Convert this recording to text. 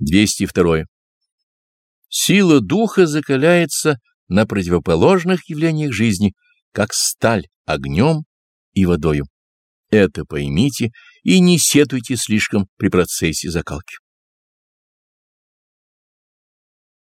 202. Сила духа закаляется на противоположных явлениях жизни, как сталь огнем и водою. Это поймите и не сетуйте слишком при процессе закалки.